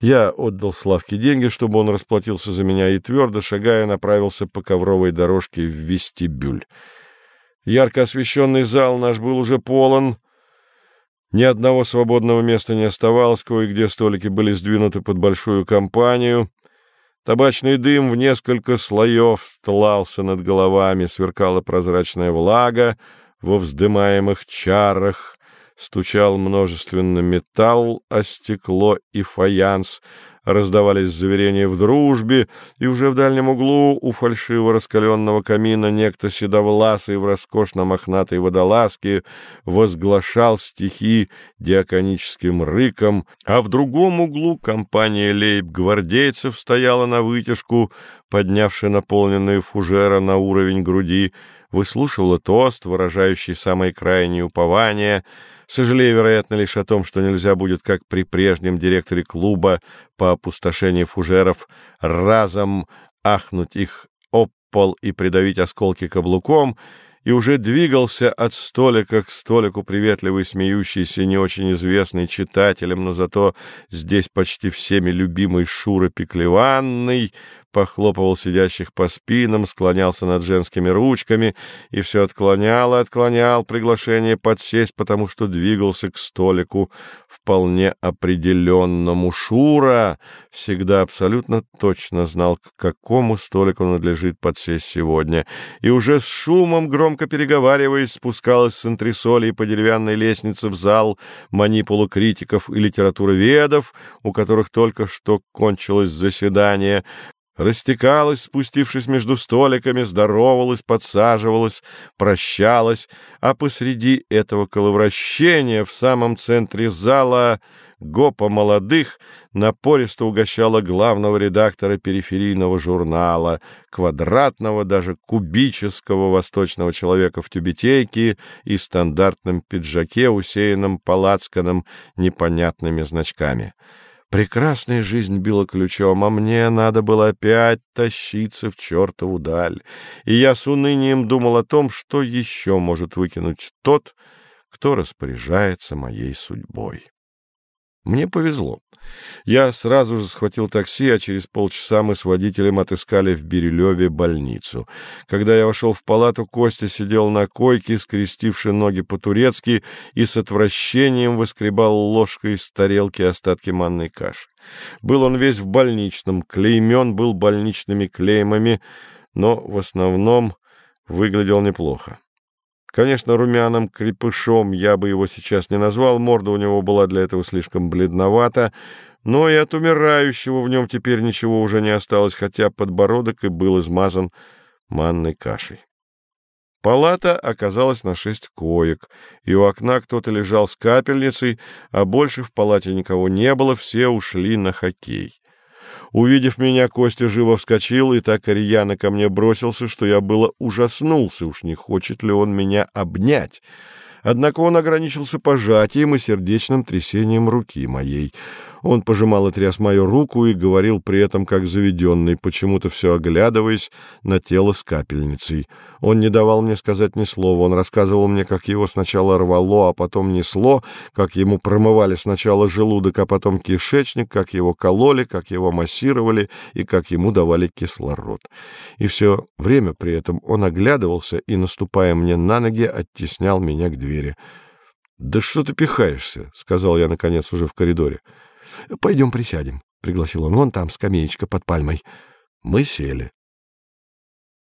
Я отдал Славке деньги, чтобы он расплатился за меня, и твердо шагая направился по ковровой дорожке в вестибюль. Ярко освещенный зал наш был уже полон. Ни одного свободного места не оставалось, кое-где столики были сдвинуты под большую компанию. Табачный дым в несколько слоев стлался над головами, сверкала прозрачная влага во вздымаемых чарах, стучал множественно металл, а стекло и фаянс, раздавались заверения в дружбе, и уже в дальнем углу у фальшиво раскаленного камина некто седовласый в роскошно мохнатой водолазке возглашал стихи диаконическим рыком, а в другом углу компания лейб-гвардейцев стояла на вытяжку, поднявши наполненные фужера на уровень груди, выслушивала тост, выражающий самое крайнее упование — сожалея, вероятно, лишь о том, что нельзя будет, как при прежнем директоре клуба по опустошению фужеров, разом ахнуть их об пол и придавить осколки каблуком, и уже двигался от столика к столику приветливый, смеющийся, не очень известный читателем, но зато здесь почти всеми любимый Шура Пеклеванный, похлопывал сидящих по спинам, склонялся над женскими ручками и все отклонял и отклонял приглашение подсесть, потому что двигался к столику вполне определенному. Шура всегда абсолютно точно знал, к какому столику надлежит подсесть сегодня, и уже с шумом, громко переговариваясь, спускалась с антресолей по деревянной лестнице в зал манипулу критиков и литературоведов, у которых только что кончилось заседание, растекалась, спустившись между столиками, здоровалась, подсаживалась, прощалась, а посреди этого коловращения в самом центре зала гопа молодых напористо угощала главного редактора периферийного журнала, квадратного, даже кубического восточного человека в тюбетейке и стандартном пиджаке, усеянном палацканом непонятными значками. Прекрасная жизнь била ключом, а мне надо было опять тащиться в чертову даль. И я с унынием думал о том, что еще может выкинуть тот, кто распоряжается моей судьбой. Мне повезло. Я сразу же схватил такси, а через полчаса мы с водителем отыскали в Бирюлеве больницу. Когда я вошел в палату, Костя сидел на койке, скрестивши ноги по-турецки, и с отвращением выскребал ложкой из тарелки остатки манной каши. Был он весь в больничном, клеймен был больничными клеймами, но в основном выглядел неплохо. Конечно, румяным крепышом я бы его сейчас не назвал, морда у него была для этого слишком бледновата, но и от умирающего в нем теперь ничего уже не осталось, хотя подбородок и был измазан манной кашей. Палата оказалась на шесть коек, и у окна кто-то лежал с капельницей, а больше в палате никого не было, все ушли на хоккей. Увидев меня, Костя живо вскочил и так рьяно ко мне бросился, что я было ужаснулся, уж не хочет ли он меня обнять. Однако он ограничился пожатием и сердечным трясением руки моей. Он пожимал и тряс мою руку и говорил при этом как заведенный, почему-то все оглядываясь на тело с капельницей. Он не давал мне сказать ни слова, он рассказывал мне, как его сначала рвало, а потом несло, как ему промывали сначала желудок, а потом кишечник, как его кололи, как его массировали и как ему давали кислород. И все время при этом он оглядывался и, наступая мне на ноги, оттеснял меня к двери. — Да что ты пихаешься? — сказал я, наконец, уже в коридоре. — Пойдем присядем, — пригласил он. — Вон там скамеечка под пальмой. Мы сели.